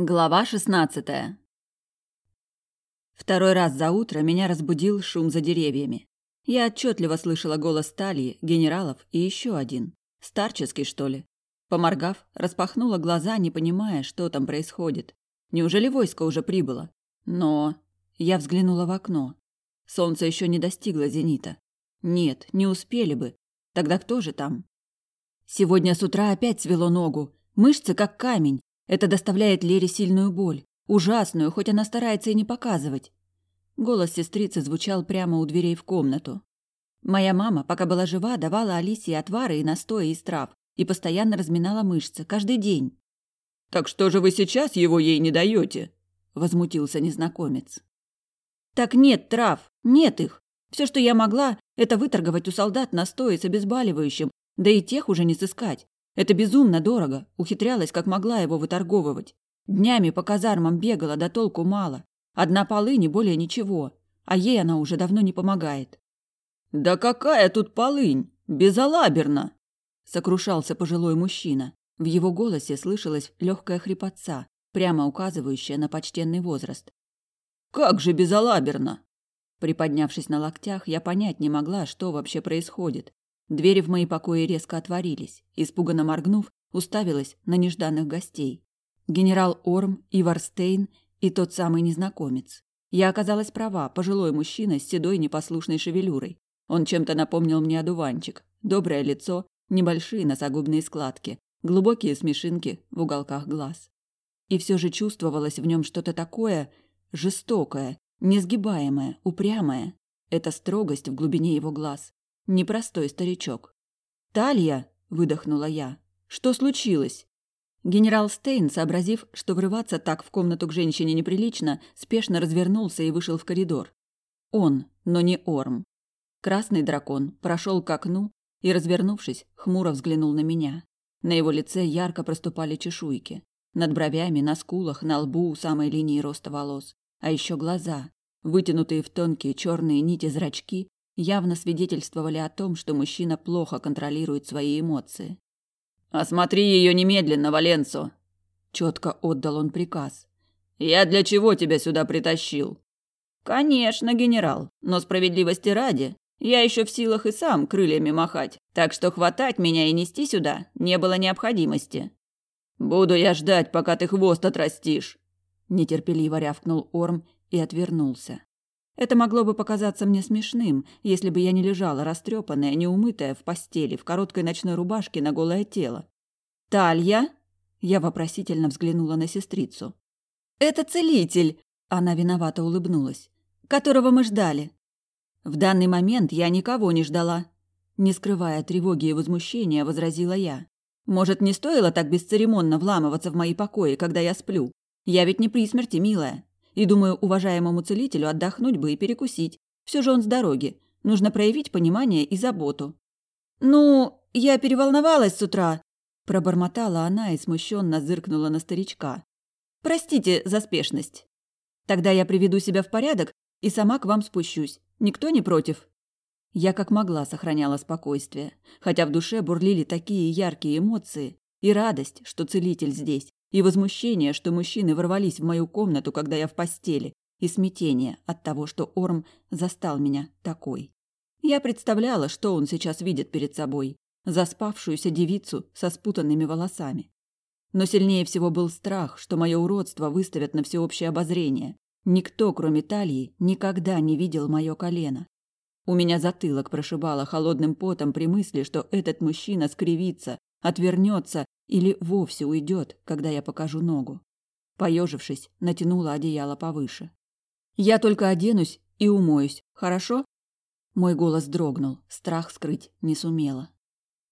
Глава шестнадцатая. Второй раз за утро меня разбудил шум за деревьями. Я отчетливо слышала голос Талии, генералов и еще один. Старческий, что ли? Поморгав, распахнула глаза, не понимая, что там происходит. Неужели войско уже прибыло? Но... Я взглянула в окно. Солнце еще не достигло зенита. Нет, не успели бы. Тогда кто же там? Сегодня с утра опять свело ногу. Мышцы как камень. Это доставляет Лере сильную боль, ужасную, хоть она старается и не показывать. Голос сестрицы звучал прямо у дверей в комнату. Моя мама, пока была жива, давала Алисе отвары и настои из трав и постоянно разминала мышцы каждый день. Так что же вы сейчас его ей не даете? возмутился незнакомец. Так нет трав, нет их. Все, что я могла, это выторговать у солдат настои с обезболивающим, да и тех уже не сыскать. Это безумно дорого, ухитрялась как могла его выторговывать. Днями по казармам бегала, да толку мало. Одна полынь и более ничего, а ей она уже давно не помогает. «Да какая тут полынь? Безалаберно!» Сокрушался пожилой мужчина. В его голосе слышалась легкая хрипотца, прямо указывающая на почтенный возраст. «Как же безалаберно!» Приподнявшись на локтях, я понять не могла, что вообще происходит. Двери в мои покои резко отворились. Испуганно моргнув, уставилась на нежданных гостей. Генерал Орм, Ивар Стейн и тот самый незнакомец. Я оказалась права, пожилой мужчина с седой непослушной шевелюрой. Он чем-то напомнил мне одуванчик. Доброе лицо, небольшие носогубные складки, глубокие смешинки в уголках глаз. И все же чувствовалось в нем что-то такое жестокое, несгибаемое, упрямое. Это строгость в глубине его глаз, Непростой старичок. «Талья!» – выдохнула я. «Что случилось?» Генерал Стейн, сообразив, что врываться так в комнату к женщине неприлично, спешно развернулся и вышел в коридор. Он, но не Орм. Красный дракон прошел к окну и, развернувшись, хмуро взглянул на меня. На его лице ярко проступали чешуйки. Над бровями, на скулах, на лбу у самой линии роста волос. А еще глаза, вытянутые в тонкие черные нити зрачки, явно свидетельствовали о том, что мужчина плохо контролирует свои эмоции. «Осмотри ее немедленно, Валенцо!» Четко отдал он приказ. «Я для чего тебя сюда притащил?» «Конечно, генерал, но справедливости ради, я еще в силах и сам крыльями махать, так что хватать меня и нести сюда не было необходимости». «Буду я ждать, пока ты хвост отрастишь!» Нетерпеливо рявкнул Орм и отвернулся. Это могло бы показаться мне смешным, если бы я не лежала растрепанная, неумытая в постели, в короткой ночной рубашке на голое тело. «Талья?» Я вопросительно взглянула на сестрицу. «Это целитель!» Она виновато улыбнулась. «Которого мы ждали». В данный момент я никого не ждала. Не скрывая тревоги и возмущения, возразила я. «Может, не стоило так бесцеремонно вламываться в мои покои, когда я сплю? Я ведь не при смерти, милая. И думаю, уважаемому целителю отдохнуть бы и перекусить. Все же он с дороги. Нужно проявить понимание и заботу. «Ну, я переволновалась с утра», – пробормотала она и смущенно зыркнула на старичка. «Простите за спешность. Тогда я приведу себя в порядок и сама к вам спущусь. Никто не против?» Я как могла сохраняла спокойствие, хотя в душе бурлили такие яркие эмоции и радость, что целитель здесь, и возмущение, что мужчины ворвались в мою комнату, когда я в постели, и смятение от того, что Орм застал меня такой. Я представляла, что он сейчас видит перед собой, заспавшуюся девицу со спутанными волосами. Но сильнее всего был страх, что мое уродство выставят на всеобщее обозрение. Никто, кроме Талии, никогда не видел мое колено. У меня затылок прошибало холодным потом при мысли, что этот мужчина скривится, отвернется или вовсе уйдет, когда я покажу ногу. Поежившись, натянула одеяло повыше. Я только оденусь и умоюсь, хорошо? Мой голос дрогнул, страх скрыть не сумела.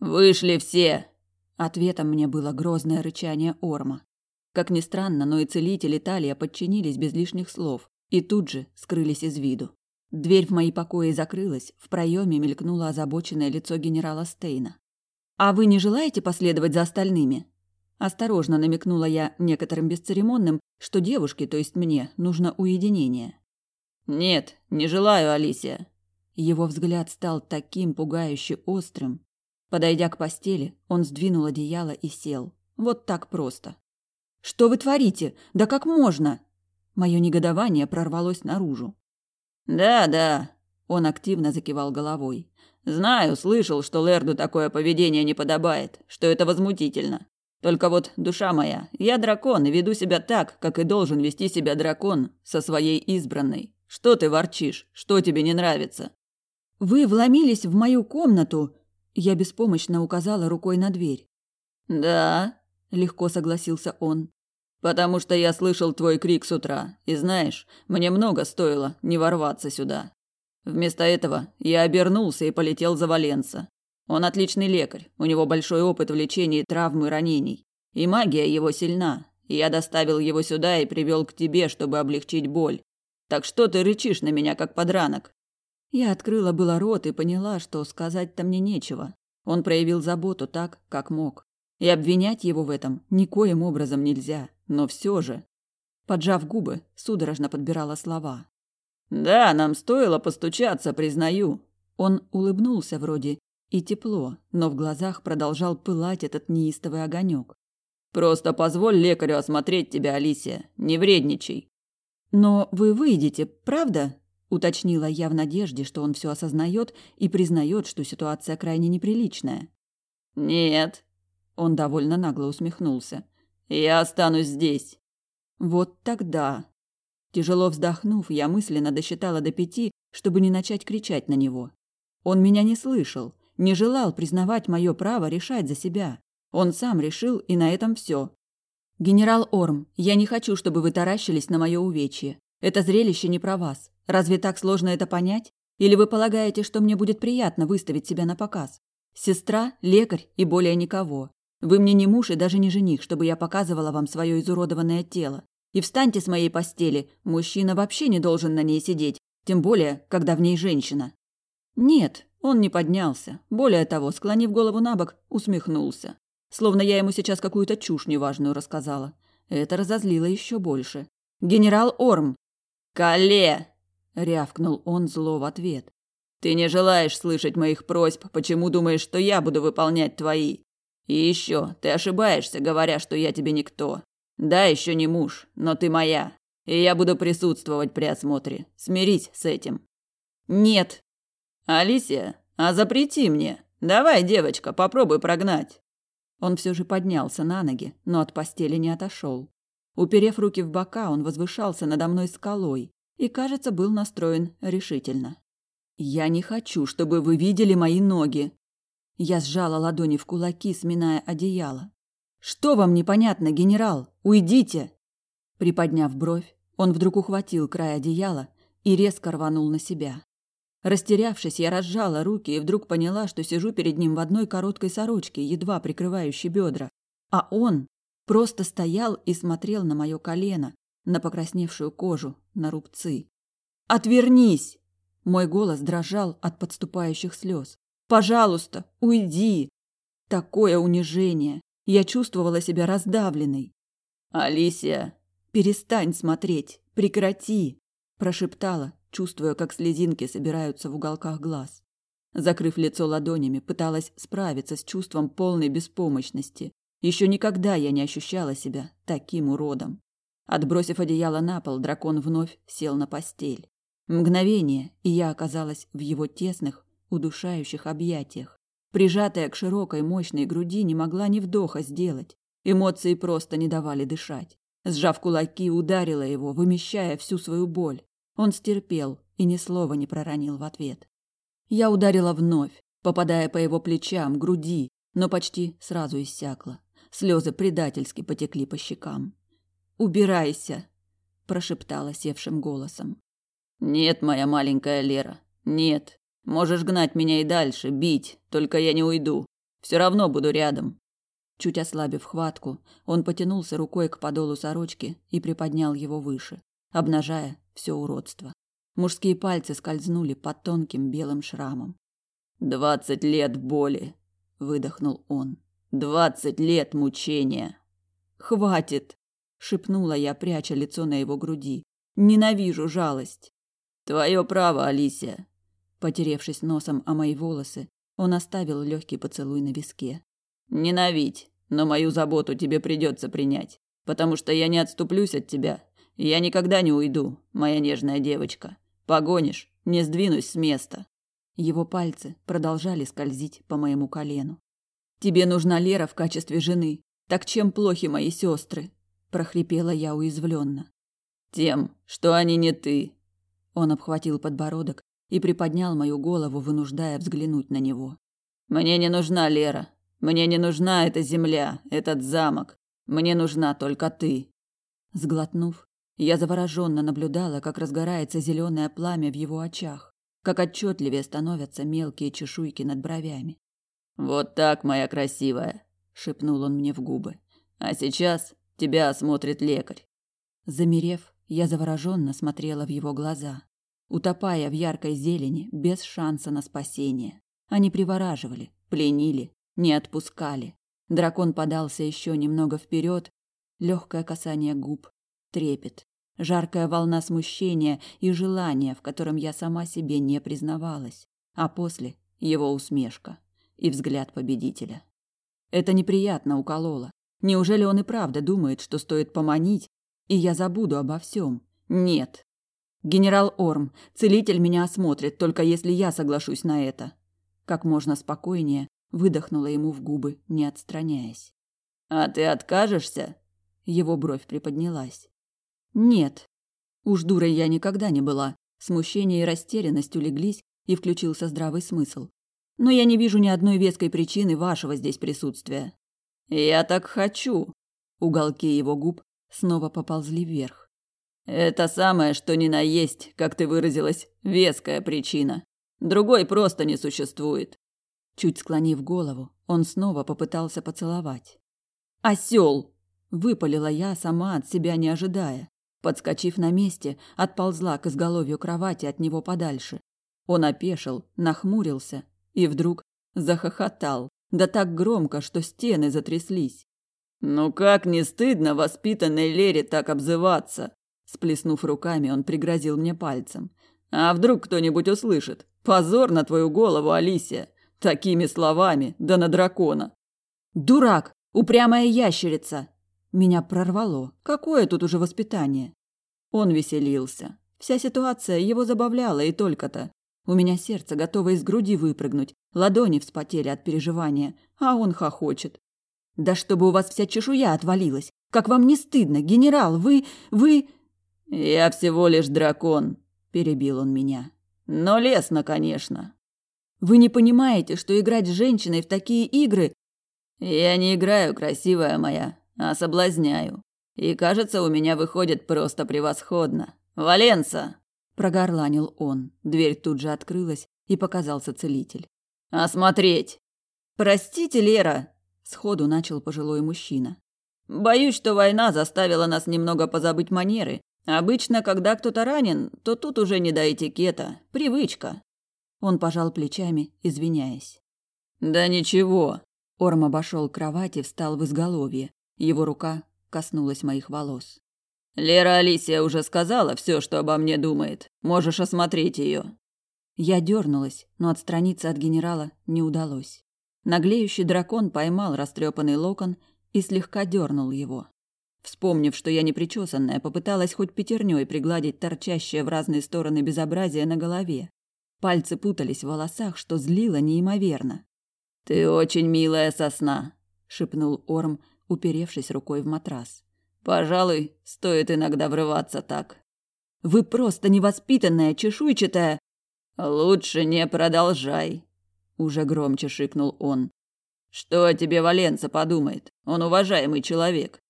Вышли все. Ответом мне было грозное рычание Орма. Как ни странно, но и целитель и Талия подчинились без лишних слов и тут же скрылись из виду. Дверь в мои покои закрылась, в проеме мелькнуло озабоченное лицо генерала Стейна. «А вы не желаете последовать за остальными?» Осторожно намекнула я некоторым бесцеремонным, что девушке, то есть мне, нужно уединение. «Нет, не желаю, Алисия». Его взгляд стал таким пугающе острым. Подойдя к постели, он сдвинул одеяло и сел. Вот так просто. Что вы творите? Да как можно? Мое негодование прорвалось наружу. Да, да, он активно закивал головой. Знаю, слышал, что Лерду такое поведение не подобает, что это возмутительно. Только вот, душа моя, я дракон и веду себя так, как и должен вести себя дракон со своей избранной. Что ты ворчишь? Что тебе не нравится? Вы вломились в мою комнату. Я беспомощно указала рукой на дверь. Да, легко согласился он. Потому что я слышал твой крик с утра, и знаешь, мне много стоило не ворваться сюда. Вместо этого я обернулся и полетел за Валенса. Он отличный лекарь, у него большой опыт в лечении травм и ранений. И магия его сильна. Я доставил его сюда и привел к тебе, чтобы облегчить боль. Так что ты рычишь на меня, как подранок? Я открыла было рот и поняла, что сказать-то мне нечего. Он проявил заботу так, как мог. И обвинять его в этом никоим образом нельзя, но все же. Поджав губы, судорожно подбирала слова. «Да, нам стоило постучаться, признаю». Он улыбнулся вроде и тепло, но в глазах продолжал пылать этот неистовый огонек. «Просто позволь лекарю осмотреть тебя, Алисия. Не вредничай». «Но вы выйдете, правда?» уточнила я в надежде, что он все осознает и признает, что ситуация крайне неприличная. Нет, он довольно нагло усмехнулся. Я останусь здесь. Вот тогда. Тяжело вздохнув, я мысленно досчитала до пяти, чтобы не начать кричать на него. Он меня не слышал, не желал признавать мое право решать за себя. Он сам решил, и на этом все. Генерал Орм, я не хочу, чтобы вы таращились на мое увечье. Это зрелище не про вас. Разве так сложно это понять? Или вы полагаете, что мне будет приятно выставить себя на показ? Сестра, лекарь и более никого. Вы мне не муж и даже не жених, чтобы я показывала вам свое изуродованное тело. И встаньте с моей постели, мужчина вообще не должен на ней сидеть, тем более, когда в ней женщина. Нет, он не поднялся. Более того, склонив голову на бок, усмехнулся. Словно я ему сейчас какую-то чушь неважную рассказала. Это разозлило еще больше. «Генерал Орм!» «Кале!» рявкнул он зло в ответ. Ты не желаешь слышать моих просьб, почему думаешь, что я буду выполнять твои? И еще, ты ошибаешься, говоря, что я тебе никто. Да, еще не муж, но ты моя, и я буду присутствовать при осмотре. Смирись с этим. Нет. Алисия, а запрети мне. Давай, девочка, попробуй прогнать. Он все же поднялся на ноги, но от постели не отошел. Уперев руки в бока, он возвышался надо мной скалой, и, кажется, был настроен решительно. «Я не хочу, чтобы вы видели мои ноги!» Я сжала ладони в кулаки, сминая одеяло. «Что вам непонятно, генерал? Уйдите!» Приподняв бровь, он вдруг ухватил край одеяла и резко рванул на себя. Растерявшись, я разжала руки и вдруг поняла, что сижу перед ним в одной короткой сорочке, едва прикрывающей бедра. А он просто стоял и смотрел на мое колено, на покрасневшую кожу, на рубцы. «Отвернись!» Мой голос дрожал от подступающих слез. «Пожалуйста, уйди!» Такое унижение! Я чувствовала себя раздавленной. «Алисия!» «Перестань смотреть! Прекрати!» Прошептала, чувствуя, как слезинки собираются в уголках глаз. Закрыв лицо ладонями, пыталась справиться с чувством полной беспомощности. Еще никогда я не ощущала себя таким уродом. Отбросив одеяло на пол, дракон вновь сел на постель. Мгновение, и я оказалась в его тесных, удушающих объятиях. Прижатая к широкой, мощной груди, не могла ни вдоха сделать. Эмоции просто не давали дышать. Сжав кулаки, ударила его, вымещая всю свою боль. Он стерпел и ни слова не проронил в ответ. Я ударила вновь, попадая по его плечам, груди, но почти сразу иссякла. Слезы предательски потекли по щекам. Убирайся, прошептала севшим голосом. Нет, моя маленькая Лера. Нет. Можешь гнать меня и дальше, бить, только я не уйду. Все равно буду рядом. Чуть ослабив хватку, он потянулся рукой к подолу сорочки и приподнял его выше, обнажая все уродство. Мужские пальцы скользнули по тонким белым шрамам. «Двадцать лет боли!» – выдохнул он. «Двадцать лет мучения!» «Хватит!» шепнула я, пряча лицо на его груди. Ненавижу жалость. Твое право, Алисия. Потеревшись носом о мои волосы, он оставил легкий поцелуй на виске. Ненавидь, но мою заботу тебе придется принять. потому что я не отступлюсь от тебя. Я никогда не уйду, моя нежная девочка. Погонишь, не сдвинусь с места. Его пальцы продолжали скользить по моему колену. Тебе нужна Лера в качестве жены. Так чем плохи мои сестры? прохрипела я уязвленно. Тем, что они не ты. Он обхватил подбородок и приподнял мою голову, вынуждая взглянуть на него. Мне не нужна Лера. Мне не нужна эта земля, этот замок. Мне нужна только ты. Сглотнув, я завороженно наблюдала, как разгорается зеленое пламя в его очах, как отчетливее становятся мелкие чешуйки над бровями. Вот так, моя красивая, шепнул он мне в губы. А сейчас тебя осмотрит лекарь. Замерев, я завороженно смотрела в его глаза, утопая в яркой зелени, без шанса на спасение. Они привораживали, пленили, не отпускали. Дракон подался еще немного вперед, легкое касание губ, трепет, жаркая волна смущения и желания, в котором я сама себе не признавалась, а после его усмешка и взгляд победителя. Это неприятно укололо. Неужели он и правда думает, что стоит поманить, и я забуду обо всем? Нет. Генерал Орм, целитель меня осмотрит, только если я соглашусь на это. Как можно спокойнее выдохнула ему в губы, не отстраняясь. А ты откажешься? Его бровь приподнялась. Нет. Уж дурой я никогда не была. Смущение и растерянность улеглись, и включился здравый смысл но я не вижу ни одной веской причины вашего здесь присутствия. Я так хочу. Уголки его губ снова поползли вверх. Это самое, что ни на есть, как ты выразилась, веская причина. Другой просто не существует. Чуть склонив голову, он снова попытался поцеловать. Осел! выпалила я сама от себя не ожидая. Подскочив на месте, отползла к изголовью кровати от него подальше. Он опешил, нахмурился и вдруг захохотал, да так громко, что стены затряслись. «Ну как не стыдно воспитанной Лере так обзываться?» Сплеснув руками, он пригрозил мне пальцем. «А вдруг кто-нибудь услышит? Позор на твою голову, Алисия! Такими словами, да на дракона!» «Дурак! Упрямая ящерица!» Меня прорвало. Какое тут уже воспитание? Он веселился. Вся ситуация его забавляла и только-то. У меня сердце готово из груди выпрыгнуть, ладони вспотели от переживания, а он хохочет. Да чтобы у вас вся чешуя отвалилась! Как вам не стыдно, генерал, вы... вы... Я всего лишь дракон, перебил он меня. Но лестно, конечно. Вы не понимаете, что играть с женщиной в такие игры... Я не играю, красивая моя, а соблазняю. И кажется, у меня выходит просто превосходно. Валенса, прогорланил он. Дверь тут же открылась, и показался целитель. Осмотреть. Простите, Лера, сходу начал пожилой мужчина. Боюсь, что война заставила нас немного позабыть манеры. Обычно, когда кто-то ранен, то тут уже не до этикета, привычка. Он пожал плечами, извиняясь. Да ничего. Орм обошел кровать и встал в изголовье. Его рука коснулась моих волос. Лера Алисия уже сказала все, что обо мне думает. Можешь осмотреть ее. Я дернулась, но отстраниться от генерала не удалось. Наглеющий дракон поймал растрепанный локон и слегка дернул его. Вспомнив, что я не причесанная, попыталась хоть пятерней пригладить торчащее в разные стороны безобразие на голове. Пальцы путались в волосах, что злило неимоверно. «Ты очень милая сосна», — шепнул Орм, уперевшись рукой в матрас. Пожалуй, стоит иногда врываться так. Вы просто невоспитанная, чешуйчатая. Лучше не продолжай, уже громче шикнул он. Что о тебе Валенца подумает? Он уважаемый человек.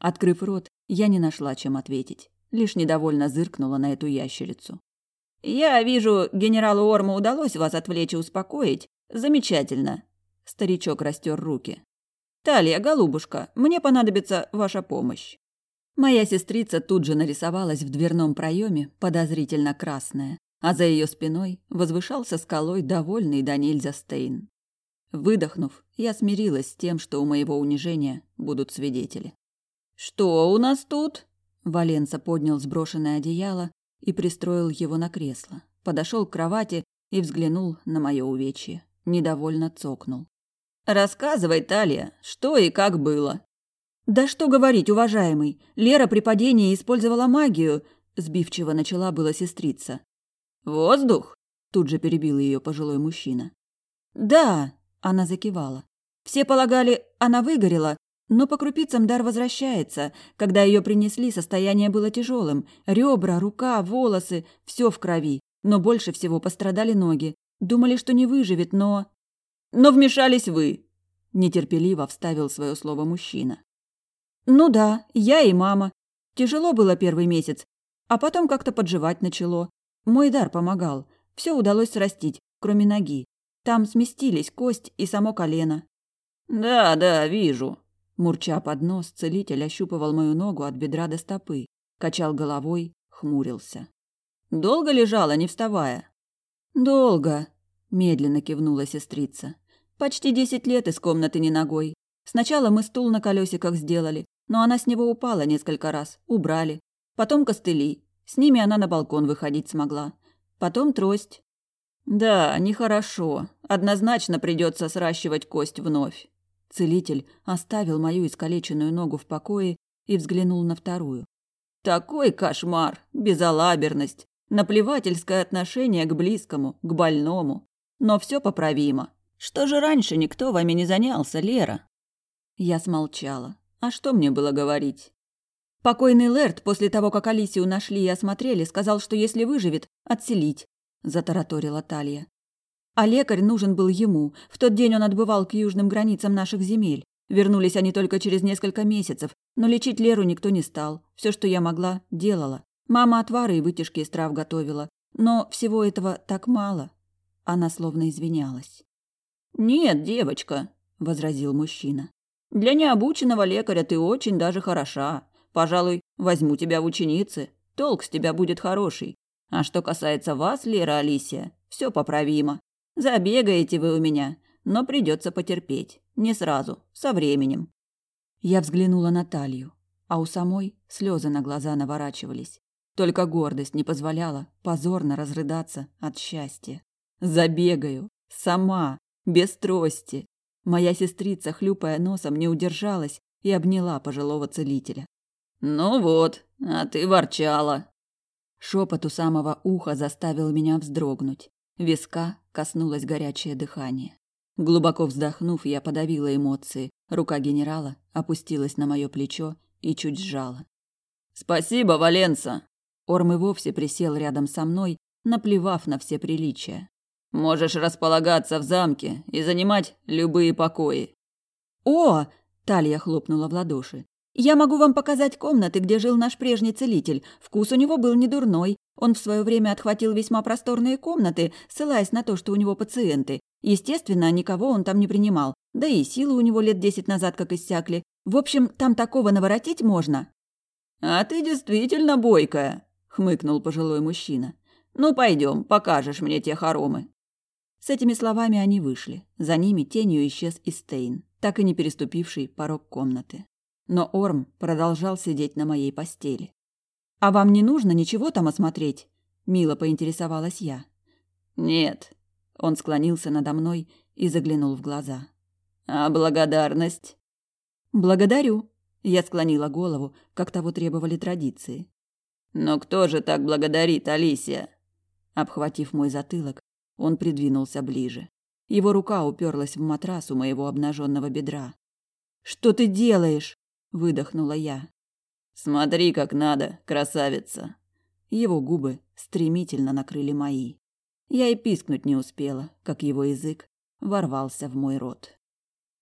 Открыв рот, я не нашла, чем ответить. Лишь недовольно зыркнула на эту ящерицу. Я вижу, генералу Орму удалось вас отвлечь и успокоить. Замечательно. Старичок растер руки. Талия, голубушка, мне понадобится ваша помощь. Моя сестрица тут же нарисовалась в дверном проеме, подозрительно красная, а за ее спиной возвышался скалой довольный до нельзя Стейн. Выдохнув, я смирилась с тем, что у моего унижения будут свидетели. «Что у нас тут?» Валенса поднял сброшенное одеяло и пристроил его на кресло. Подошел к кровати и взглянул на мое увечье. Недовольно цокнул. «Рассказывай, Талия, что и как было?» Да что говорить, уважаемый, Лера при падении использовала магию, сбивчиво начала была сестрица. Воздух? Тут же перебил ее пожилой мужчина. Да, она закивала. Все полагали, она выгорела, но по крупицам дар возвращается. Когда ее принесли, состояние было тяжелым. Ребра, рука, волосы – все в крови. Но больше всего пострадали ноги. Думали, что не выживет, но... Но вмешались вы. Нетерпеливо вставил свое слово мужчина. Ну да, я и мама. Тяжело было первый месяц, а потом как-то подживать начало. Мой дар помогал. Все удалось срастить, кроме ноги. Там сместились кость и само колено. Да, да, вижу. Мурча под нос, целитель ощупывал мою ногу от бедра до стопы, качал головой, хмурился. Долго лежала, не вставая? Долго, медленно кивнула сестрица. Почти десять лет из комнаты не ногой. Сначала мы стул на колесиках сделали, но она с него упала несколько раз, убрали. Потом костыли. С ними она на балкон выходить смогла. Потом трость. Да, нехорошо. Однозначно придется сращивать кость вновь. Целитель оставил мою искалеченную ногу в покое и взглянул на вторую. Такой кошмар, безалаберность, наплевательское отношение к близкому, к больному. Но все поправимо. Что же раньше никто вами не занялся, Лера? Я смолчала. А что мне было говорить? Покойный Лэрд после того, как Алисию нашли и осмотрели, сказал, что если выживет, отселить, затараторила Талия. А лекарь нужен был ему. В тот день он отбывал к южным границам наших земель. Вернулись они только через несколько месяцев, но лечить Леру никто не стал. Все, что я могла, делала. Мама отвары и вытяжки из трав готовила. Но всего этого так мало. Она словно извинялась. «Нет, девочка», — возразил мужчина. «Для необученного лекаря ты очень даже хороша. Пожалуй, возьму тебя в ученицы. Толк с тебя будет хороший. А что касается вас, Лера Алисия, все поправимо. Забегаете вы у меня, но придется потерпеть. Не сразу, со временем». Я взглянула на талию, а у самой слезы на глаза наворачивались. Только гордость не позволяла позорно разрыдаться от счастья. Забегаю. Сама. Без трости. Моя сестрица, хлюпая носом, не удержалась и обняла пожилого целителя. «Ну вот, а ты ворчала». Шепот у самого уха заставил меня вздрогнуть. Виска коснулось горячее дыхание. Глубоко вздохнув, я подавила эмоции. Рука генерала опустилась на мое плечо и чуть сжала. «Спасибо, Валенса!» Орм и вовсе присел рядом со мной, наплевав на все приличия. «Можешь располагаться в замке и занимать любые покои». «О!» – Талия хлопнула в ладоши. Я могу вам показать комнаты, где жил наш прежний целитель. Вкус у него был не дурной. Он в свое время отхватил весьма просторные комнаты, ссылаясь на то, что у него пациенты. Естественно, никого он там не принимал. Да и силы у него лет десять назад как иссякли. В общем, там такого наворотить можно. А ты действительно бойкая, хмыкнул пожилой мужчина. Ну пойдем, покажешь мне те хоромы. С этими словами они вышли. За ними тенью исчез и Стейн, так и не переступивший порог комнаты но Орм продолжал сидеть на моей постели. «А вам не нужно ничего там осмотреть?» – мило поинтересовалась я. «Нет». Он склонился надо мной и заглянул в глаза. «А благодарность?» «Благодарю», – я склонила голову, как того требовали традиции. «Но кто же так благодарит, Алисия?» Обхватив мой затылок, он придвинулся ближе. Его рука уперлась в матрас у моего обнаженного бедра. «Что ты делаешь?» выдохнула я. Смотри, как надо, красавица. Его губы стремительно накрыли мои. Я и пискнуть не успела, как его язык ворвался в мой рот.